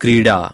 क्रीडा।